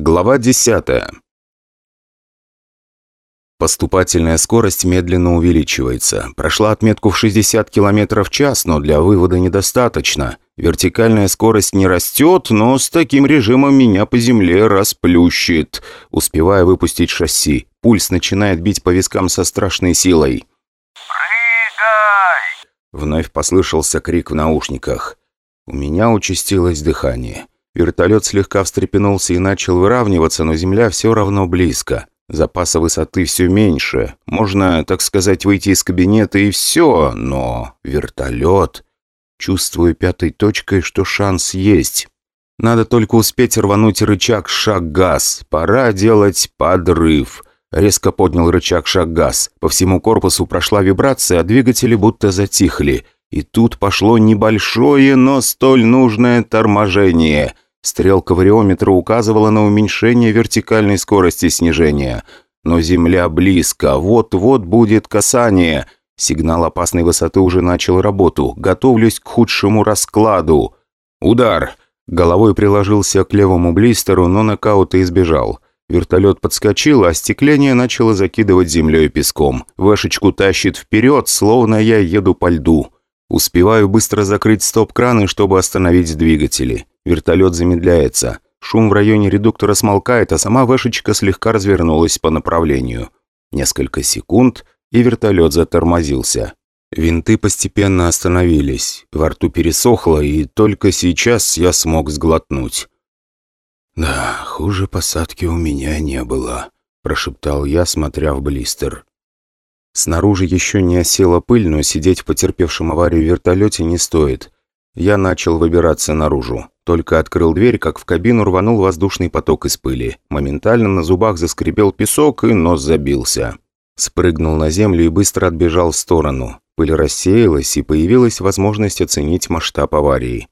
Глава 10. Поступательная скорость медленно увеличивается. Прошла отметку в 60 км в час, но для вывода недостаточно. Вертикальная скорость не растет, но с таким режимом меня по земле расплющит. Успевая выпустить шасси, пульс начинает бить по вискам со страшной силой. «Прыгай!» Вновь послышался крик в наушниках. У меня участилось дыхание. Вертолет слегка встрепенулся и начал выравниваться, но земля все равно близко. Запаса высоты все меньше. Можно, так сказать, выйти из кабинета и все, но вертолет... Чувствую пятой точкой, что шанс есть. Надо только успеть рвануть рычаг шаг-газ. Пора делать подрыв. Резко поднял рычаг шаг-газ. По всему корпусу прошла вибрация, а двигатели будто затихли. И тут пошло небольшое, но столь нужное торможение – Стрелка вариометра указывала на уменьшение вертикальной скорости снижения. Но земля близко, вот-вот будет касание. Сигнал опасной высоты уже начал работу. Готовлюсь к худшему раскладу. Удар. Головой приложился к левому блистеру, но нокаута избежал. Вертолет подскочил, а остекление начало закидывать землей и песком. Вэшечку тащит вперед, словно я еду по льду. Успеваю быстро закрыть стоп-краны, чтобы остановить двигатели. Вертолет замедляется. Шум в районе редуктора смолкает, а сама вышечка слегка развернулась по направлению. Несколько секунд, и вертолет затормозился. Винты постепенно остановились. Во рту пересохло, и только сейчас я смог сглотнуть. «Да, хуже посадки у меня не было», – прошептал я, смотря в блистер. Снаружи еще не осела пыль, но сидеть в потерпевшем аварию вертолете не стоит. Я начал выбираться наружу. Только открыл дверь, как в кабину рванул воздушный поток из пыли. Моментально на зубах заскрипел песок, и нос забился. Спрыгнул на землю и быстро отбежал в сторону. Пыль рассеялась, и появилась возможность оценить масштаб аварии.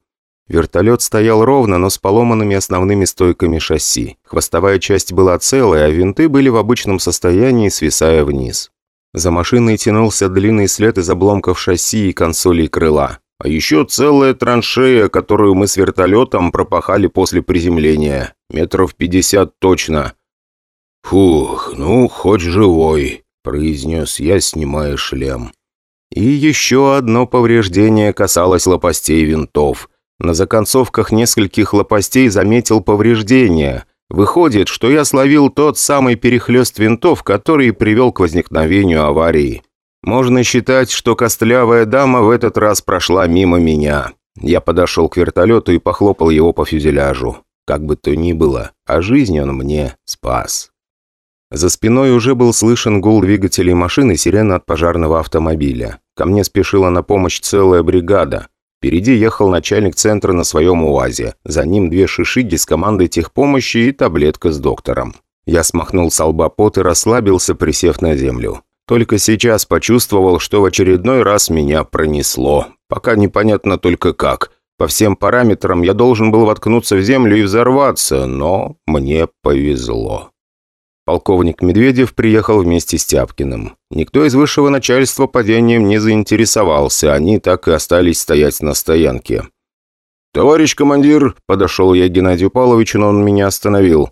Вертолет стоял ровно, но с поломанными основными стойками шасси. Хвостовая часть была целая, а винты были в обычном состоянии, свисая вниз. За машиной тянулся длинный след из обломков шасси и консолей крыла. А еще целая траншея, которую мы с вертолетом пропахали после приземления. Метров пятьдесят точно. «Фух, ну, хоть живой», – произнес я, снимая шлем. И еще одно повреждение касалось лопастей винтов. На законцовках нескольких лопастей заметил повреждения. Выходит, что я словил тот самый перехлест винтов, который привел к возникновению аварии. Можно считать, что костлявая дама в этот раз прошла мимо меня. Я подошел к вертолету и похлопал его по фюзеляжу. Как бы то ни было, а жизнь он мне спас. За спиной уже был слышен гул двигателей машины сирена от пожарного автомобиля. Ко мне спешила на помощь целая бригада. Впереди ехал начальник центра на своем УАЗе. За ним две шишиги с командой техпомощи и таблетка с доктором. Я смахнул с лба пот и расслабился, присев на землю. Только сейчас почувствовал, что в очередной раз меня пронесло. Пока непонятно только как. По всем параметрам я должен был воткнуться в землю и взорваться, но мне повезло. Полковник Медведев приехал вместе с Тяпкиным. Никто из высшего начальства падением не заинтересовался, они так и остались стоять на стоянке. «Товарищ командир!» – подошел я к Геннадию Павловичу, но он меня остановил.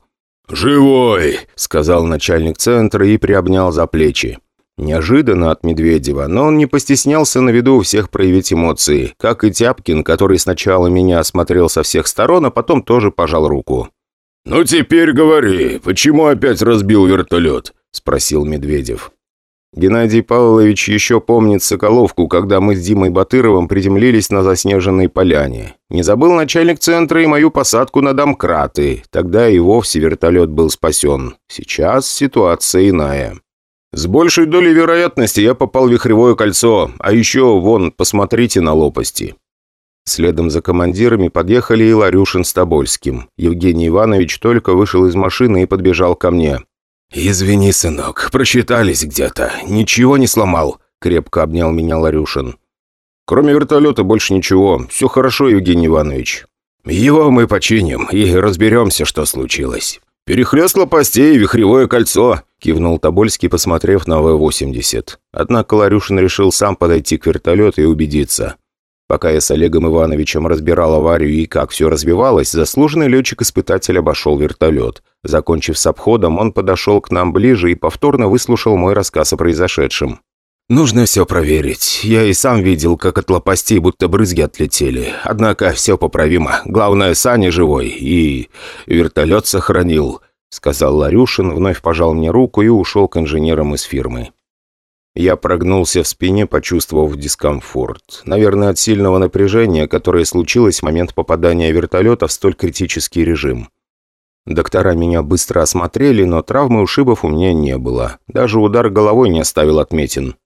«Живой!» – сказал начальник центра и приобнял за плечи. Неожиданно от Медведева, но он не постеснялся на виду у всех проявить эмоции, как и Тяпкин, который сначала меня осмотрел со всех сторон, а потом тоже пожал руку. «Ну теперь говори, почему опять разбил вертолет?» – спросил Медведев. Геннадий Павлович еще помнит Соколовку, когда мы с Димой Батыровым приземлились на заснеженной поляне. Не забыл начальник центра и мою посадку на домкраты. Тогда и вовсе вертолет был спасен. Сейчас ситуация иная. С большей долей вероятности я попал в вихревое кольцо, а еще, вон, посмотрите на лопасти». Следом за командирами подъехали и Ларюшин с Тобольским. Евгений Иванович только вышел из машины и подбежал ко мне. «Извини, сынок, просчитались где-то. Ничего не сломал», — крепко обнял меня Ларюшин. «Кроме вертолета больше ничего. Все хорошо, Евгений Иванович». «Его мы починим и разберемся, что случилось». «Перехлёст лопастей, вихревое кольцо», – кивнул Тобольский, посмотрев на В-80. Однако Ларюшин решил сам подойти к вертолету и убедиться. Пока я с Олегом Ивановичем разбирал аварию и как все развивалось, заслуженный летчик-испытатель обошел вертолет. Закончив с обходом, он подошел к нам ближе и повторно выслушал мой рассказ о произошедшем. «Нужно все проверить. Я и сам видел, как от лопастей будто брызги отлетели. Однако все поправимо. Главное, Саня живой. И вертолет сохранил», — сказал Ларюшин, вновь пожал мне руку и ушел к инженерам из фирмы. Я прогнулся в спине, почувствовав дискомфорт. Наверное, от сильного напряжения, которое случилось в момент попадания вертолета в столь критический режим. Доктора меня быстро осмотрели, но травмы ушибов у меня не было. Даже удар головой не оставил отметин.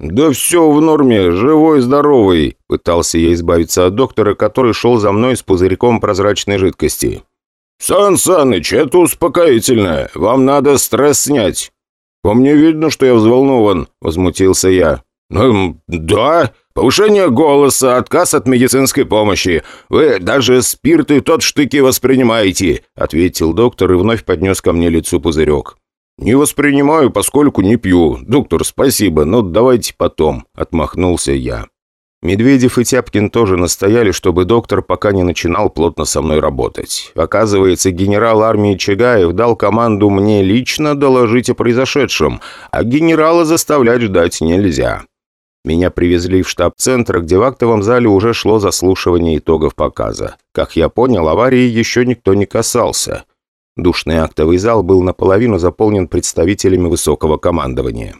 «Да все в норме, живой, здоровый», – пытался я избавиться от доктора, который шел за мной с пузырьком прозрачной жидкости. «Сан Саныч, это успокоительное, вам надо стресс снять». «По мне видно, что я взволнован», – возмутился я. «Эм, да, повышение голоса, отказ от медицинской помощи. Вы даже спирт и тот штыки воспринимаете», – ответил доктор и вновь поднес ко мне лицу пузырек. «Не воспринимаю, поскольку не пью. Доктор, спасибо, но давайте потом», — отмахнулся я. Медведев и Тяпкин тоже настояли, чтобы доктор пока не начинал плотно со мной работать. Оказывается, генерал армии Чагаев дал команду мне лично доложить о произошедшем, а генерала заставлять ждать нельзя. Меня привезли в штаб центра, где в актовом зале уже шло заслушивание итогов показа. Как я понял, аварии еще никто не касался. Душный актовый зал был наполовину заполнен представителями высокого командования.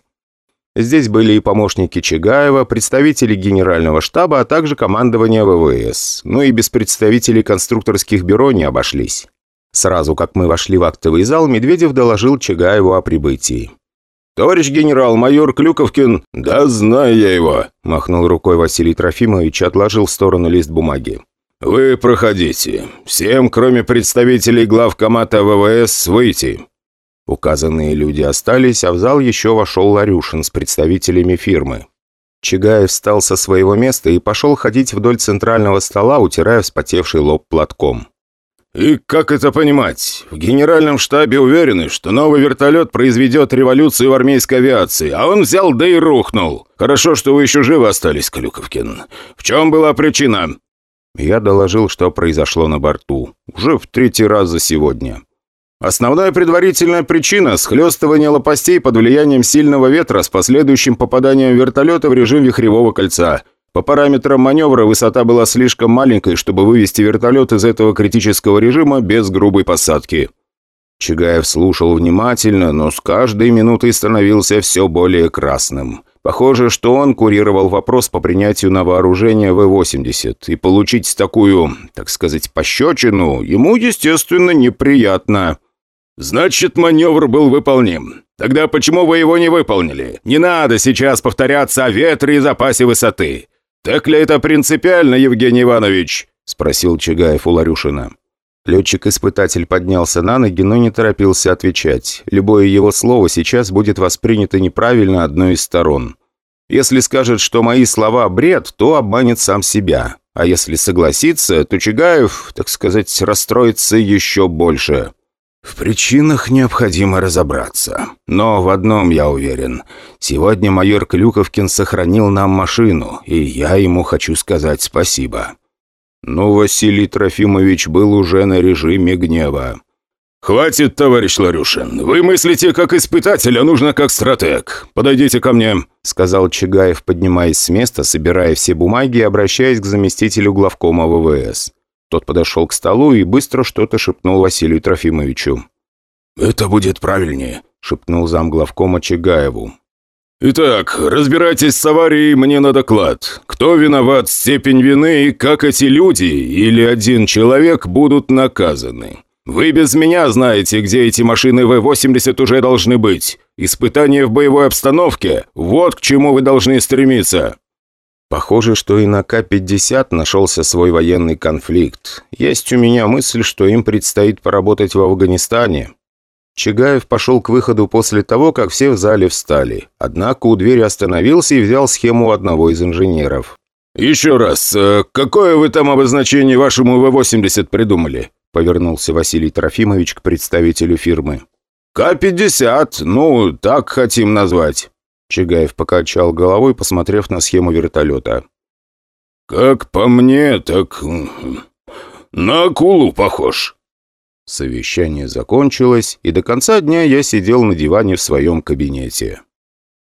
Здесь были и помощники Чигаева, представители генерального штаба, а также командование ВВС. Ну и без представителей конструкторских бюро не обошлись. Сразу как мы вошли в актовый зал, Медведев доложил Чигаеву о прибытии. «Товарищ генерал, майор Клюковкин...» «Да знаю я его», – махнул рукой Василий Трофимович и отложил в сторону лист бумаги. «Вы проходите. Всем, кроме представителей главкомата ВВС, выйти». Указанные люди остались, а в зал еще вошел Ларюшин с представителями фирмы. Чигаев встал со своего места и пошел ходить вдоль центрального стола, утирая вспотевший лоб платком. «И как это понимать? В генеральном штабе уверены, что новый вертолет произведет революцию в армейской авиации, а он взял да и рухнул. Хорошо, что вы еще живы остались, Клюковкин. В чем была причина?» Я доложил, что произошло на борту. Уже в третий раз за сегодня. Основная предварительная причина – схлестывание лопастей под влиянием сильного ветра с последующим попаданием вертолета в режим вихревого кольца. По параметрам маневра высота была слишком маленькой, чтобы вывести вертолет из этого критического режима без грубой посадки. Чигаев слушал внимательно, но с каждой минутой становился все более красным. Похоже, что он курировал вопрос по принятию на вооружение В-80, и получить такую, так сказать, пощечину ему, естественно, неприятно. «Значит, маневр был выполним. Тогда почему вы его не выполнили? Не надо сейчас повторяться о ветре и запасе высоты. Так ли это принципиально, Евгений Иванович?» – спросил Чигаев у Ларюшина. Летчик-испытатель поднялся на ноги, но не торопился отвечать. Любое его слово сейчас будет воспринято неправильно одной из сторон. Если скажет, что мои слова бред, то обманет сам себя. А если согласится, то Чигаев, так сказать, расстроится еще больше. В причинах необходимо разобраться. Но в одном я уверен. Сегодня майор Клюковкин сохранил нам машину, и я ему хочу сказать спасибо. Но Василий Трофимович был уже на режиме гнева. «Хватит, товарищ Ларюшин. Вы мыслите как испытатель, а нужно как стратег. Подойдите ко мне», — сказал Чигаев, поднимаясь с места, собирая все бумаги и обращаясь к заместителю главкома ВВС. Тот подошел к столу и быстро что-то шепнул Василию Трофимовичу. «Это будет правильнее», — шепнул замглавкома Чигаеву. «Итак, разбирайтесь с аварией мне на доклад. Кто виноват, степень вины и как эти люди или один человек будут наказаны. Вы без меня знаете, где эти машины В-80 уже должны быть. Испытание в боевой обстановке – вот к чему вы должны стремиться». Похоже, что и на К-50 нашелся свой военный конфликт. Есть у меня мысль, что им предстоит поработать в Афганистане. Чигаев пошел к выходу после того, как все в зале встали. Однако у двери остановился и взял схему одного из инженеров. «Еще раз, э, какое вы там обозначение вашему В-80 придумали?» Повернулся Василий Трофимович к представителю фирмы. «К-50, ну, так хотим назвать». Чигаев покачал головой, посмотрев на схему вертолета. «Как по мне, так на акулу похож». Совещание закончилось, и до конца дня я сидел на диване в своем кабинете.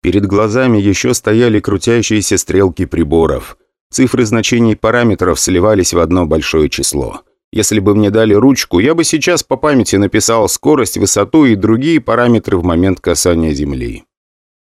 Перед глазами еще стояли крутящиеся стрелки приборов. Цифры значений параметров сливались в одно большое число. Если бы мне дали ручку, я бы сейчас по памяти написал скорость, высоту и другие параметры в момент касания Земли.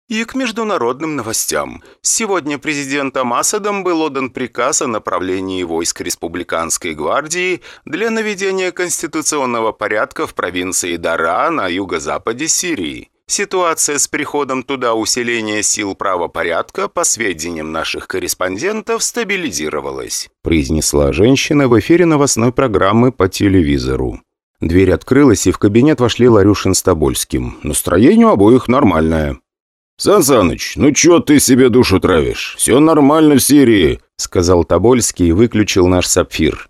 И к международным новостям. Сегодня президентом Асадом был отдан приказ о направлении войск Республиканской гвардии для наведения конституционного порядка в провинции Дара на юго-западе Сирии. Ситуация с приходом туда усиления сил правопорядка, по сведениям наших корреспондентов, стабилизировалась», произнесла женщина в эфире новостной программы по телевизору. Дверь открылась, и в кабинет вошли Ларюшин с Тобольским. Настроение у обоих нормальное. «Сан Саныч, ну чё ты себе душу травишь? Все нормально в Сирии», сказал Тобольский и выключил наш сапфир.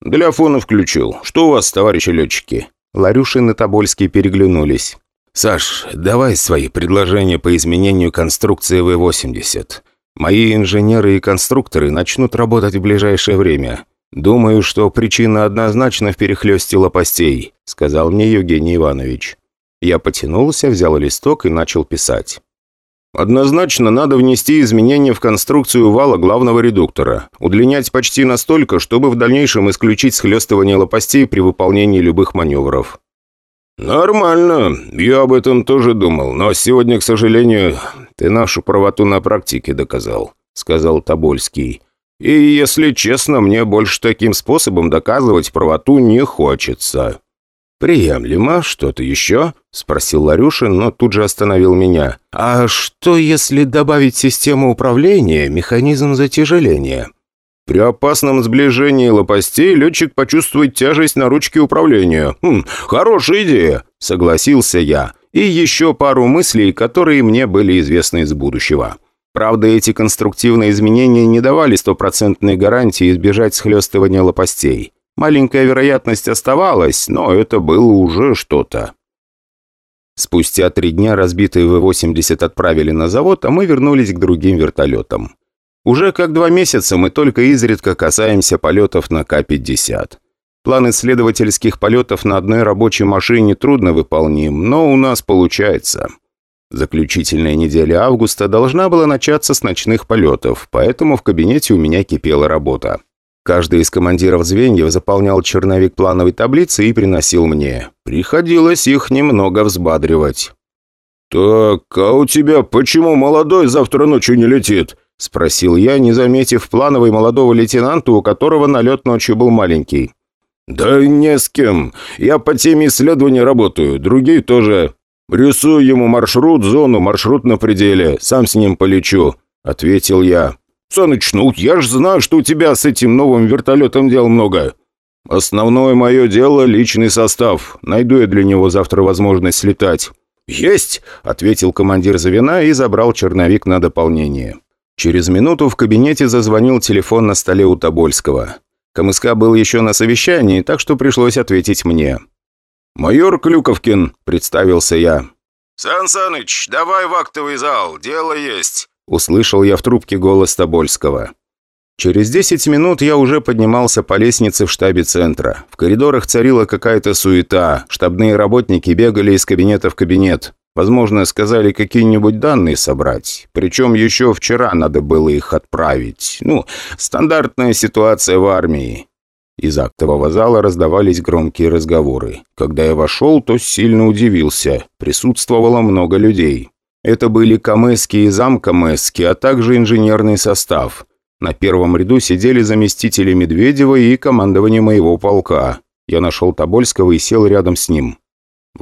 «Для фона включил. Что у вас, товарищи летчики?» Ларюшин и Тобольский переглянулись. «Саш, давай свои предложения по изменению конструкции В-80. Мои инженеры и конструкторы начнут работать в ближайшее время. Думаю, что причина однозначно в перехлёсте лопастей», сказал мне Евгений Иванович. Я потянулся, взял листок и начал писать. Однозначно надо внести изменения в конструкцию вала главного редуктора, удлинять почти настолько, чтобы в дальнейшем исключить схлестывание лопастей при выполнении любых маневров. «Нормально. Я об этом тоже думал. Но сегодня, к сожалению, ты нашу правоту на практике доказал», — сказал Тобольский. «И, если честно, мне больше таким способом доказывать правоту не хочется». «Приемлемо. Что-то еще?» — спросил Ларюшин, но тут же остановил меня. «А что, если добавить систему управления, механизм затяжеления?» При опасном сближении лопастей летчик почувствует тяжесть на ручке управления. Хм, хорошая идея, согласился я. И еще пару мыслей, которые мне были известны из будущего. Правда, эти конструктивные изменения не давали стопроцентной гарантии избежать схлестывания лопастей. Маленькая вероятность оставалась, но это было уже что-то. Спустя три дня разбитые В-80 отправили на завод, а мы вернулись к другим вертолетам. Уже как два месяца мы только изредка касаемся полетов на К-50. План исследовательских полетов на одной рабочей машине трудно выполним, но у нас получается. Заключительная неделя августа должна была начаться с ночных полетов, поэтому в кабинете у меня кипела работа. Каждый из командиров звеньев заполнял черновик плановой таблицы и приносил мне. Приходилось их немного взбадривать. «Так, а у тебя почему молодой завтра ночью не летит?» – спросил я, не заметив плановый молодого лейтенанта, у которого налет ночью был маленький. «Да не с кем. Я по теме исследования работаю, другие тоже. Рисую ему маршрут, зону, маршрут на пределе. Сам с ним полечу», – ответил я. «Саныч, ну я ж знаю, что у тебя с этим новым вертолетом дел много. Основное мое дело – личный состав. Найду я для него завтра возможность слетать». «Есть!» – ответил командир звена и забрал черновик на дополнение. Через минуту в кабинете зазвонил телефон на столе у Тобольского. КМСК был еще на совещании, так что пришлось ответить мне. «Майор Клюковкин», — представился я. «Сан Саныч, давай в актовый зал, дело есть», — услышал я в трубке голос Тобольского. Через 10 минут я уже поднимался по лестнице в штабе центра. В коридорах царила какая-то суета. Штабные работники бегали из кабинета в кабинет. Возможно, сказали какие-нибудь данные собрать. Причем еще вчера надо было их отправить. Ну, стандартная ситуация в армии. Из актового зала раздавались громкие разговоры. Когда я вошел, то сильно удивился. Присутствовало много людей. Это были камэски и замкамэски, а также инженерный состав. На первом ряду сидели заместители Медведева и командование моего полка. Я нашел Тобольского и сел рядом с ним.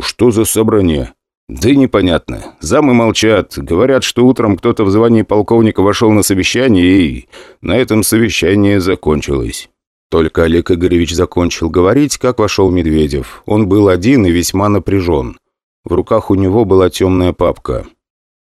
«Что за собрание?» «Да непонятно. Замы молчат. Говорят, что утром кто-то в звании полковника вошел на совещание, и на этом совещание закончилось». Только Олег Игоревич закончил говорить, как вошел Медведев. Он был один и весьма напряжен. В руках у него была темная папка.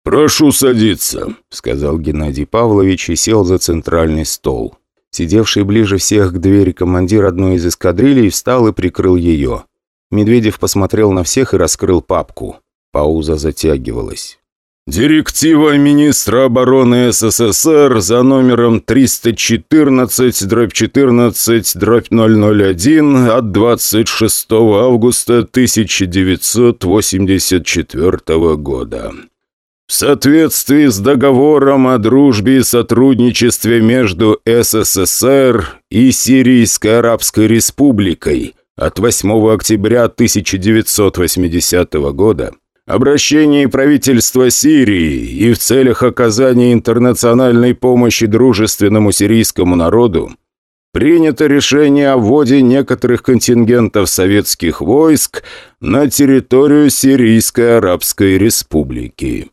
«Прошу садиться», — сказал Геннадий Павлович и сел за центральный стол. Сидевший ближе всех к двери командир одной из эскадрилей встал и прикрыл ее. Медведев посмотрел на всех и раскрыл папку. Пауза затягивалась. Директива министра обороны СССР за номером 314-14-001 от 26 августа 1984 года. В соответствии с договором о дружбе и сотрудничестве между СССР и Сирийской Арабской Республикой от 8 октября 1980 года, обращении правительства Сирии и в целях оказания интернациональной помощи дружественному сирийскому народу принято решение о вводе некоторых контингентов советских войск на территорию Сирийской Арабской Республики.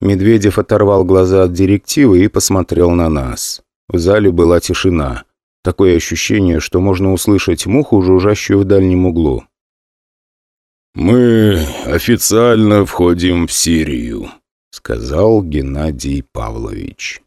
Медведев оторвал глаза от директивы и посмотрел на нас. В зале была тишина. Такое ощущение, что можно услышать муху, жужжащую в дальнем углу. «Мы официально входим в Сирию», — сказал Геннадий Павлович.